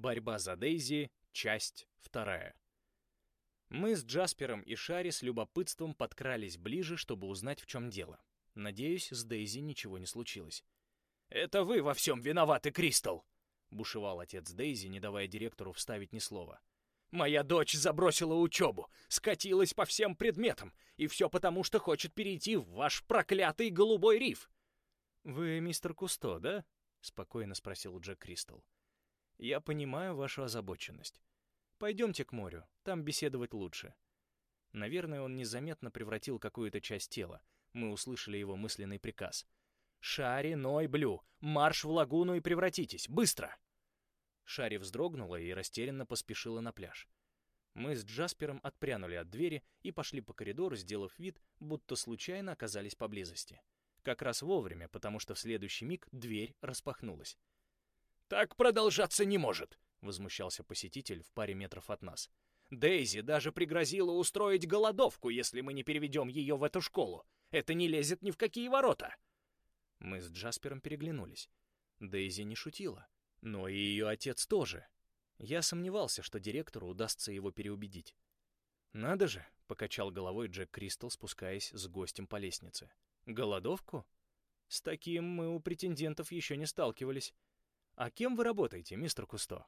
Борьба за Дейзи. Часть вторая. Мы с Джаспером и Шари с любопытством подкрались ближе, чтобы узнать, в чем дело. Надеюсь, с Дейзи ничего не случилось. «Это вы во всем виноваты, Кристал!» — бушевал отец Дейзи, не давая директору вставить ни слова. «Моя дочь забросила учебу, скатилась по всем предметам, и все потому, что хочет перейти в ваш проклятый голубой риф!» «Вы мистер Кусто, да?» — спокойно спросил Джек Кристал. «Я понимаю вашу озабоченность. Пойдемте к морю, там беседовать лучше». Наверное, он незаметно превратил какую-то часть тела. Мы услышали его мысленный приказ — «Шари, Ной, Блю, марш в лагуну и превратитесь! Быстро!» Шари вздрогнула и растерянно поспешила на пляж. Мы с Джаспером отпрянули от двери и пошли по коридору, сделав вид, будто случайно оказались поблизости. Как раз вовремя, потому что в следующий миг дверь распахнулась. «Так продолжаться не может!» — возмущался посетитель в паре метров от нас. «Дейзи даже пригрозила устроить голодовку, если мы не переведем ее в эту школу. Это не лезет ни в какие ворота!» Мы с Джаспером переглянулись. Дейзи не шутила, но и ее отец тоже. Я сомневался, что директору удастся его переубедить. «Надо же!» — покачал головой Джек Кристал, спускаясь с гостем по лестнице. «Голодовку? С таким мы у претендентов еще не сталкивались. А кем вы работаете, мистер Кусто?»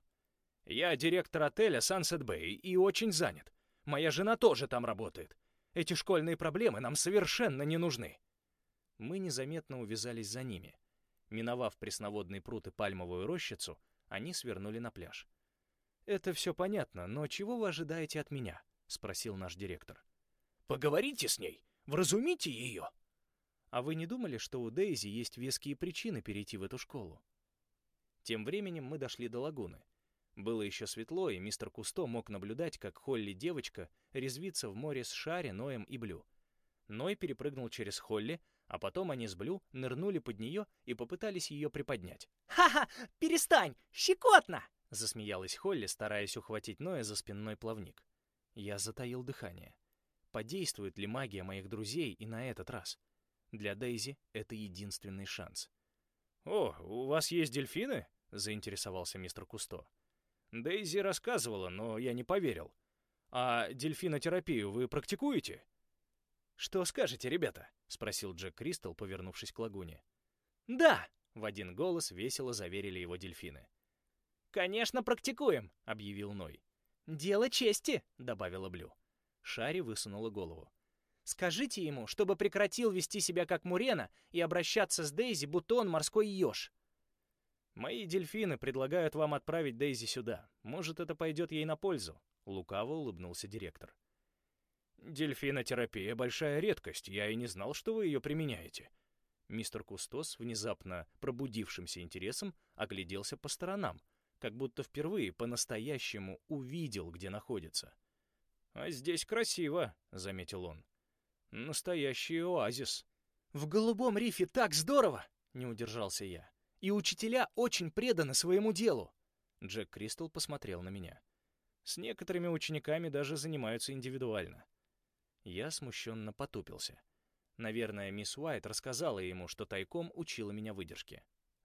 «Я директор отеля Sunset Bay и очень занят. Моя жена тоже там работает. Эти школьные проблемы нам совершенно не нужны» мы незаметно увязались за ними. Миновав пресноводный пруд и пальмовую рощицу, они свернули на пляж. «Это все понятно, но чего вы ожидаете от меня?» — спросил наш директор. «Поговорите с ней, вразумите ее!» «А вы не думали, что у Дейзи есть веские причины перейти в эту школу?» Тем временем мы дошли до лагуны. Было еще светло, и мистер Кусто мог наблюдать, как Холли девочка резвится в море с Шари, Ноем и Блю. Ной перепрыгнул через Холли, а потом они с Блю нырнули под нее и попытались ее приподнять. «Ха-ха! Перестань! Щекотно!» — засмеялась Холли, стараясь ухватить Ноя за спинной плавник. Я затаил дыхание. Подействует ли магия моих друзей и на этот раз? Для Дейзи это единственный шанс. «О, у вас есть дельфины?» — заинтересовался мистер Кусто. Дейзи рассказывала, но я не поверил. «А дельфинотерапию вы практикуете?» «Что скажете, ребята?» — спросил Джек Кристал, повернувшись к лагуне. «Да!» — в один голос весело заверили его дельфины. «Конечно, практикуем!» — объявил Ной. «Дело чести!» — добавила Блю. Шари высунула голову. «Скажите ему, чтобы прекратил вести себя как Мурена и обращаться с Дейзи, будто он морской еж». «Мои дельфины предлагают вам отправить Дейзи сюда. Может, это пойдет ей на пользу?» — лукаво улыбнулся директор. Дельфинотерапия — большая редкость, я и не знал, что вы ее применяете. Мистер Кустос, внезапно пробудившимся интересом, огляделся по сторонам, как будто впервые по-настоящему увидел, где находится. «А здесь красиво», — заметил он. «Настоящий оазис». «В голубом рифе так здорово!» — не удержался я. «И учителя очень преданы своему делу!» Джек Кристал посмотрел на меня. «С некоторыми учениками даже занимаются индивидуально. Я смущенно потупился. Наверное, мисс Уайт рассказала ему, что тайком учила меня выдержке.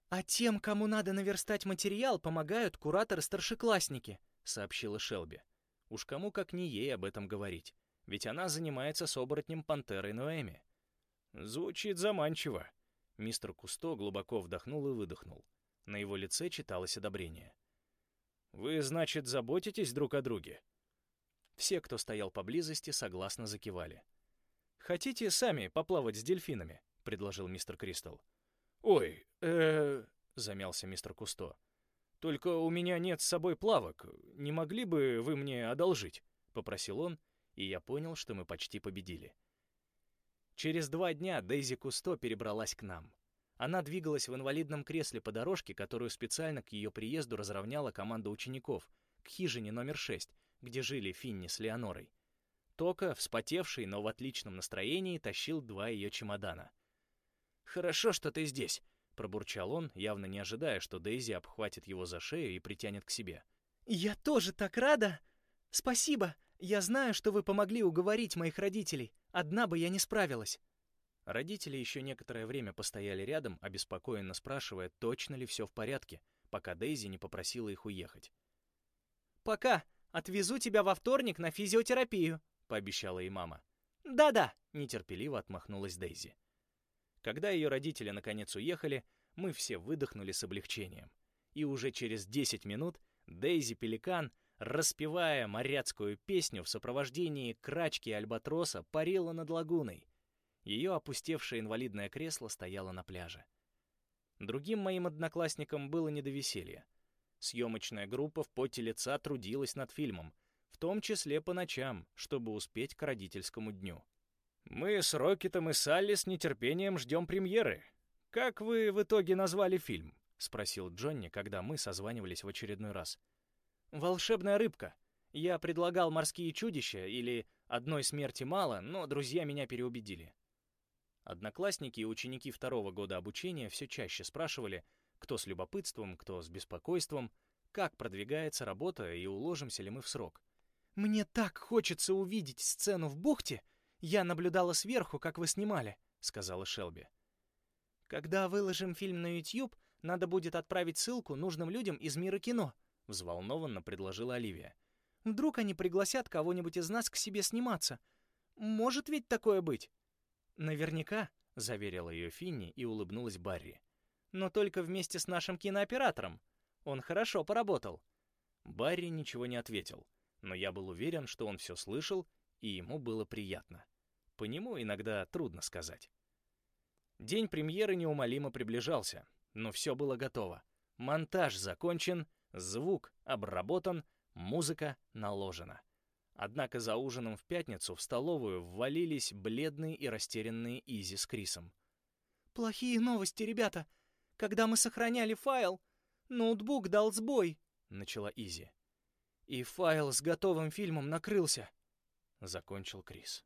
«А тем, кому надо наверстать материал, помогают кураторы-старшеклассники», — сообщила Шелби. Уж кому как не ей об этом говорить, ведь она занимается с оборотнем Пантерой Ноэми. Звучит заманчиво. Мистер Кусто глубоко вдохнул и выдохнул. На его лице читалось одобрение. «Вы, значит, заботитесь друг о друге?» Все, кто стоял поблизости, согласно закивали. «Хотите сами поплавать с дельфинами?» — предложил мистер Кристал. «Ой, э, замялся мистер Кусто. «Только у меня нет с собой плавок. Не могли бы вы мне одолжить?» — попросил он, и я понял, что мы почти победили. Через два дня Дейзи Кусто перебралась к нам. Она двигалась в инвалидном кресле по дорожке, которую специально к ее приезду разровняла команда учеников, к хижине номер шесть, где жили Финни с Леонорой. Тока, вспотевший, но в отличном настроении, тащил два ее чемодана. «Хорошо, что ты здесь», — пробурчал он, явно не ожидая, что Дейзи обхватит его за шею и притянет к себе. «Я тоже так рада! Спасибо! Я знаю, что вы помогли уговорить моих родителей. Одна бы я не справилась». Родители еще некоторое время постояли рядом, обеспокоенно спрашивая, точно ли все в порядке, пока Дейзи не попросила их уехать. пока. Отвезу тебя во вторник на физиотерапию», — пообещала ей мама. «Да-да», — нетерпеливо отмахнулась Дейзи. Когда ее родители наконец уехали, мы все выдохнули с облегчением. И уже через 10 минут Дейзи Пеликан, распевая моряцкую песню в сопровождении крачки альбатроса, парила над лагуной. Ее опустевшее инвалидное кресло стояло на пляже. Другим моим одноклассникам было не до веселья. Съемочная группа в поте лица трудилась над фильмом, в том числе по ночам, чтобы успеть к родительскому дню. «Мы с Рокетом и Салли с нетерпением ждем премьеры. Как вы в итоге назвали фильм?» — спросил Джонни, когда мы созванивались в очередной раз. «Волшебная рыбка. Я предлагал «Морские чудища» или «Одной смерти мало», но друзья меня переубедили». Одноклассники и ученики второго года обучения все чаще спрашивали, кто с любопытством, кто с беспокойством, как продвигается работа и уложимся ли мы в срок. «Мне так хочется увидеть сцену в бухте!» «Я наблюдала сверху, как вы снимали», — сказала Шелби. «Когда выложим фильм на YouTube, надо будет отправить ссылку нужным людям из мира кино», — взволнованно предложила Оливия. «Вдруг они пригласят кого-нибудь из нас к себе сниматься. Может ведь такое быть?» «Наверняка», — заверила ее Финни и улыбнулась Барри. «Но только вместе с нашим кинооператором. Он хорошо поработал». Барри ничего не ответил, но я был уверен, что он все слышал и ему было приятно. По нему иногда трудно сказать. День премьеры неумолимо приближался, но все было готово. Монтаж закончен, звук обработан, музыка наложена. Однако за ужином в пятницу в столовую ввалились бледные и растерянные Изи с Крисом. «Плохие новости, ребята. Когда мы сохраняли файл, ноутбук дал сбой», — начала Изи. «И файл с готовым фильмом накрылся», — закончил Крис.